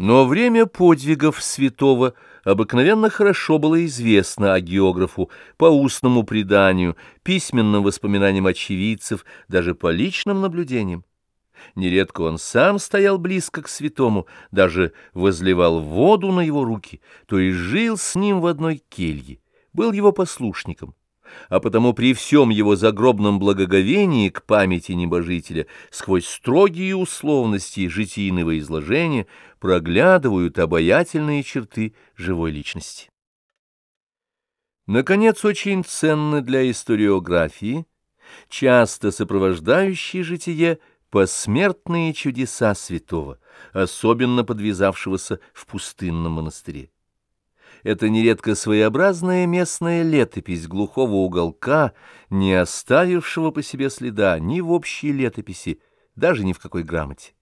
Но время подвигов святого обыкновенно хорошо было известно о географу по устному преданию, письменным воспоминаниям очевидцев, даже по личным наблюдениям. Нередко он сам стоял близко к святому, даже возливал воду на его руки, то есть жил с ним в одной келье, был его послушником а потому при всем его загробном благоговении к памяти небожителя сквозь строгие условности житийного изложения проглядывают обаятельные черты живой личности. Наконец, очень ценно для историографии, часто сопровождающие житие посмертные чудеса святого, особенно подвязавшегося в пустынном монастыре это нередко своеобразная местная летопись глухого уголка, не оставившего по себе следа ни в общей летописи, даже ни в какой грамоте.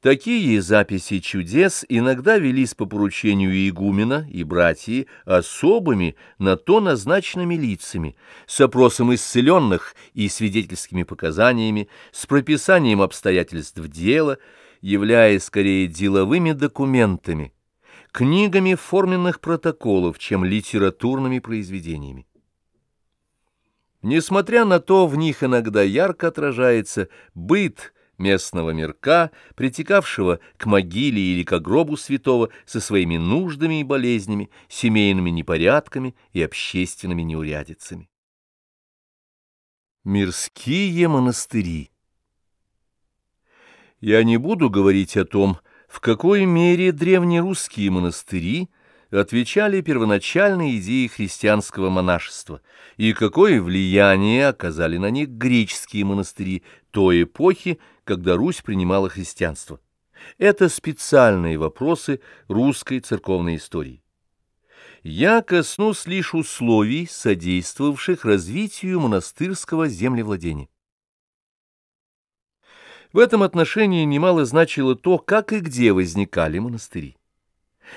Такие записи чудес иногда велись по поручению игумена и братьи особыми на то назначенными лицами, с опросом исцеленных и свидетельскими показаниями, с прописанием обстоятельств дела, являясь скорее деловыми документами, книгами форменных протоколов, чем литературными произведениями. Несмотря на то, в них иногда ярко отражается быт местного мирка, притекавшего к могиле или к гробу святого со своими нуждами и болезнями, семейными непорядками и общественными неурядицами. Мирские монастыри Я не буду говорить о том, в какой мере древнерусские монастыри отвечали первоначальной идее христианского монашества и какое влияние оказали на них греческие монастыри той эпохи, когда Русь принимала христианство. Это специальные вопросы русской церковной истории. Я коснусь лишь условий, содействовавших развитию монастырского землевладения. В этом отношении немало значило то, как и где возникали монастыри.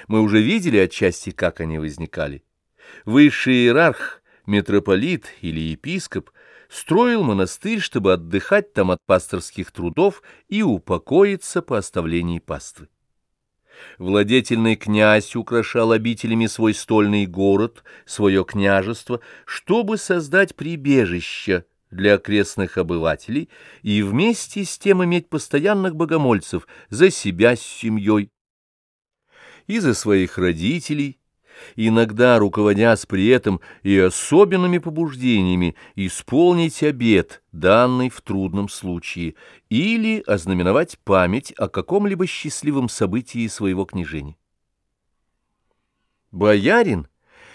Мы уже видели отчасти, как они возникали. Высший иерарх, митрополит или епископ строил монастырь, чтобы отдыхать там от пасторских трудов и упокоиться по оставлении паствы. Владетельный князь украшал обителями свой стольный город, свое княжество, чтобы создать прибежище – для окрестных обывателей и вместе с тем иметь постоянных богомольцев за себя с семьей и за своих родителей, иногда руководясь при этом и особенными побуждениями исполнить обет, данный в трудном случае, или ознаменовать память о каком-либо счастливом событии своего княжения. Боярин —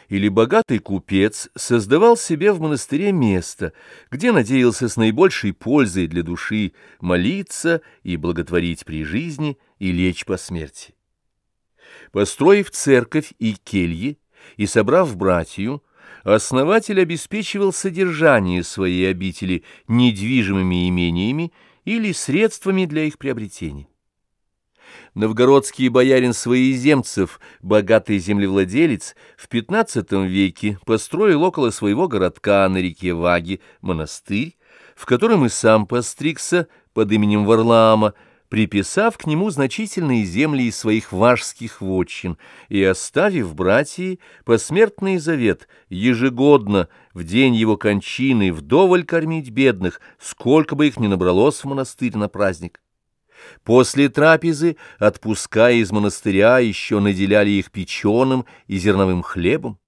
или богатый купец создавал себе в монастыре место, где надеялся с наибольшей пользой для души молиться и благотворить при жизни и лечь по смерти. Построив церковь и кельи и собрав братью, основатель обеспечивал содержание своей обители недвижимыми имениями или средствами для их приобретения. Новгородский боярин Своеземцев, богатый землевладелец, в XV веке построил около своего городка на реке Ваги монастырь, в котором и сам постригся под именем Варлаама, приписав к нему значительные земли из своих важских вотчин и оставив братьи посмертный завет ежегодно в день его кончины вдоволь кормить бедных, сколько бы их ни набралось в монастырь на праздник. После трапезы, отпуская из монастыря, еще наделяли их печеным и зерновым хлебом.